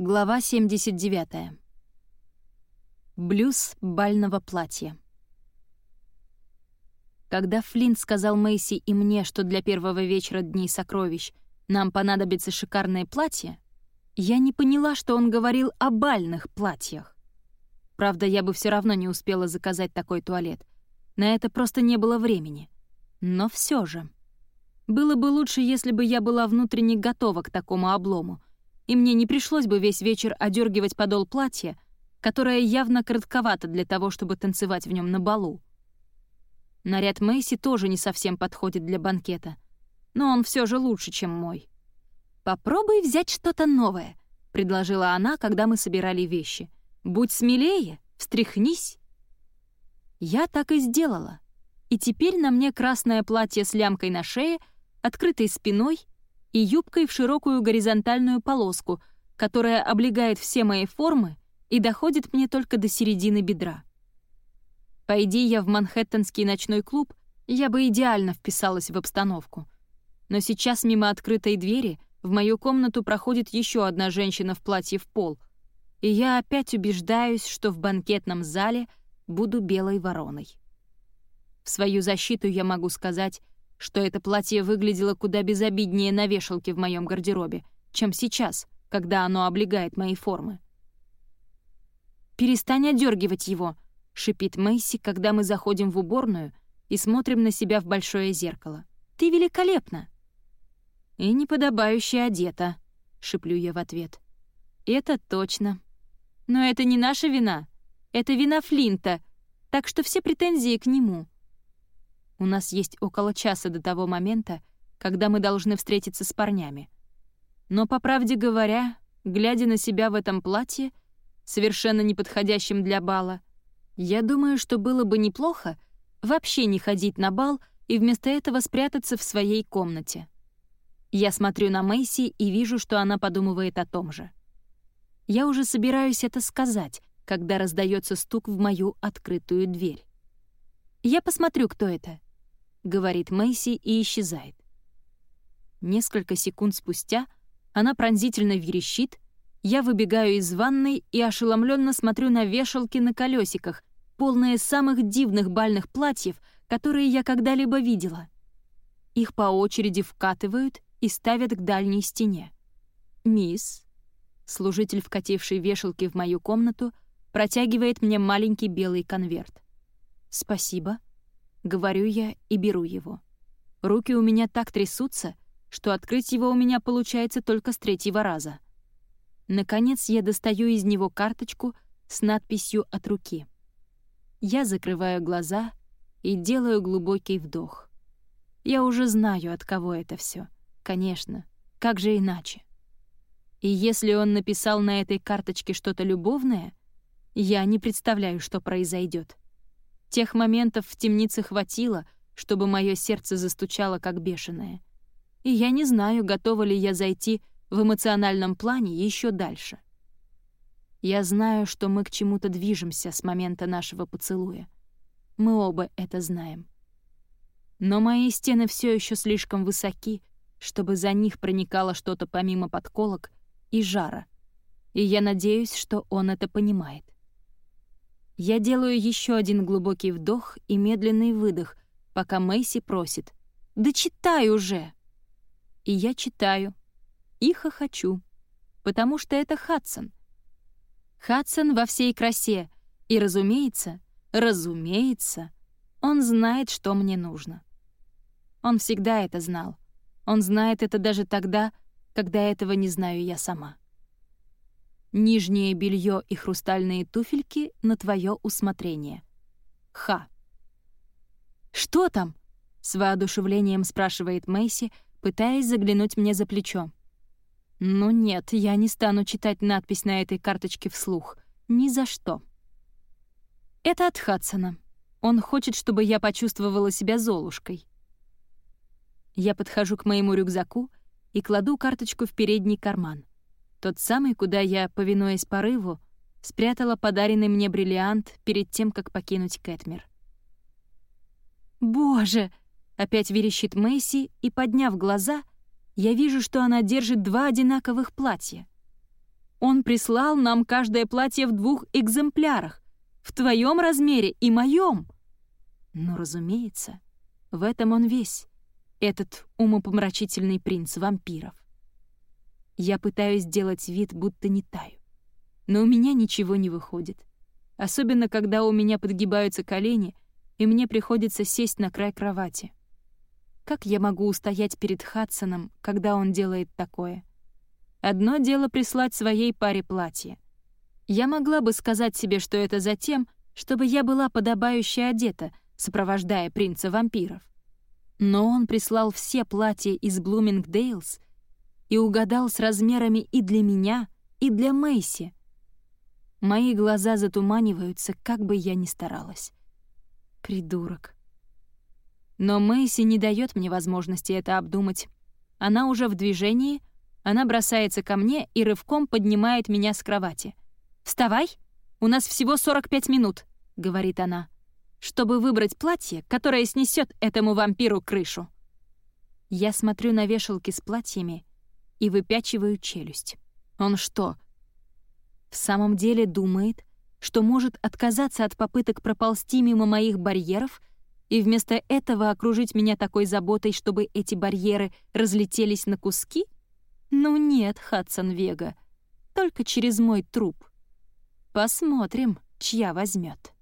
Глава 79. Блюз бального платья. Когда Флинт сказал Мэйси и мне, что для первого вечера Дней Сокровищ нам понадобится шикарное платье, я не поняла, что он говорил о бальных платьях. Правда, я бы все равно не успела заказать такой туалет. На это просто не было времени. Но все же. Было бы лучше, если бы я была внутренне готова к такому облому — и мне не пришлось бы весь вечер одергивать подол платья, которое явно коротковато для того, чтобы танцевать в нем на балу. Наряд Мэйси тоже не совсем подходит для банкета, но он все же лучше, чем мой. «Попробуй взять что-то новое», — предложила она, когда мы собирали вещи. «Будь смелее, встряхнись». Я так и сделала. И теперь на мне красное платье с лямкой на шее, открытой спиной — и юбкой в широкую горизонтальную полоску, которая облегает все мои формы и доходит мне только до середины бедра. Пойди я в Манхэттенский ночной клуб, я бы идеально вписалась в обстановку. Но сейчас мимо открытой двери в мою комнату проходит еще одна женщина в платье в пол, и я опять убеждаюсь, что в банкетном зале буду белой вороной. В свою защиту я могу сказать, что это платье выглядело куда безобиднее на вешалке в моем гардеробе, чем сейчас, когда оно облегает мои формы. «Перестань одергивать его», — шипит Мэйси, когда мы заходим в уборную и смотрим на себя в большое зеркало. «Ты великолепна!» «И неподобающе одета», — шиплю я в ответ. «Это точно. Но это не наша вина. Это вина Флинта, так что все претензии к нему». У нас есть около часа до того момента, когда мы должны встретиться с парнями. Но, по правде говоря, глядя на себя в этом платье, совершенно неподходящем для бала, я думаю, что было бы неплохо вообще не ходить на бал и вместо этого спрятаться в своей комнате. Я смотрю на Мэйси и вижу, что она подумывает о том же. Я уже собираюсь это сказать, когда раздается стук в мою открытую дверь. Я посмотрю, кто это. — говорит Мэйси и исчезает. Несколько секунд спустя она пронзительно верещит, я выбегаю из ванной и ошеломленно смотрю на вешалки на колесиках, полные самых дивных бальных платьев, которые я когда-либо видела. Их по очереди вкатывают и ставят к дальней стене. «Мисс», служитель, вкативший вешалки в мою комнату, протягивает мне маленький белый конверт. «Спасибо», Говорю я и беру его. Руки у меня так трясутся, что открыть его у меня получается только с третьего раза. Наконец я достаю из него карточку с надписью «От руки». Я закрываю глаза и делаю глубокий вдох. Я уже знаю, от кого это все. Конечно, как же иначе? И если он написал на этой карточке что-то любовное, я не представляю, что произойдет. Тех моментов в темнице хватило, чтобы мое сердце застучало как бешеное. И я не знаю, готова ли я зайти в эмоциональном плане еще дальше. Я знаю, что мы к чему-то движемся с момента нашего поцелуя. Мы оба это знаем. Но мои стены все еще слишком высоки, чтобы за них проникало что-то помимо подколок и жара. И я надеюсь, что он это понимает. Я делаю еще один глубокий вдох и медленный выдох, пока Мэйси просит «Да читай уже!» И я читаю. И хохочу. Потому что это Хадсон. Хадсон во всей красе. И, разумеется, разумеется, он знает, что мне нужно. Он всегда это знал. Он знает это даже тогда, когда этого не знаю я сама. Нижнее белье и хрустальные туфельки на твое усмотрение. Ха. «Что там?» — с воодушевлением спрашивает Мэйси, пытаясь заглянуть мне за плечо. «Ну нет, я не стану читать надпись на этой карточке вслух. Ни за что». «Это от Хадсона. Он хочет, чтобы я почувствовала себя Золушкой». Я подхожу к моему рюкзаку и кладу карточку в передний карман. Тот самый, куда я, повинуясь порыву, спрятала подаренный мне бриллиант перед тем, как покинуть Кэтмир. «Боже!» — опять верещит Мэйси, и, подняв глаза, я вижу, что она держит два одинаковых платья. Он прислал нам каждое платье в двух экземплярах, в твоем размере и моем. Но, разумеется, в этом он весь, этот умопомрачительный принц вампиров. Я пытаюсь сделать вид, будто не таю. Но у меня ничего не выходит. Особенно, когда у меня подгибаются колени, и мне приходится сесть на край кровати. Как я могу устоять перед Хадсоном, когда он делает такое? Одно дело прислать своей паре платье. Я могла бы сказать себе, что это за тем, чтобы я была подобающе одета, сопровождая принца вампиров. Но он прислал все платья из Блумингдейлс и угадал с размерами и для меня, и для Мэйси. Мои глаза затуманиваются, как бы я ни старалась. Придурок. Но Мэйси не дает мне возможности это обдумать. Она уже в движении, она бросается ко мне и рывком поднимает меня с кровати. «Вставай! У нас всего 45 минут», — говорит она, «чтобы выбрать платье, которое снесет этому вампиру крышу». Я смотрю на вешалки с платьями и выпячиваю челюсть. Он что, в самом деле думает, что может отказаться от попыток проползти мимо моих барьеров и вместо этого окружить меня такой заботой, чтобы эти барьеры разлетелись на куски? Ну нет, Хадсон Вега, только через мой труп. Посмотрим, чья возьмет.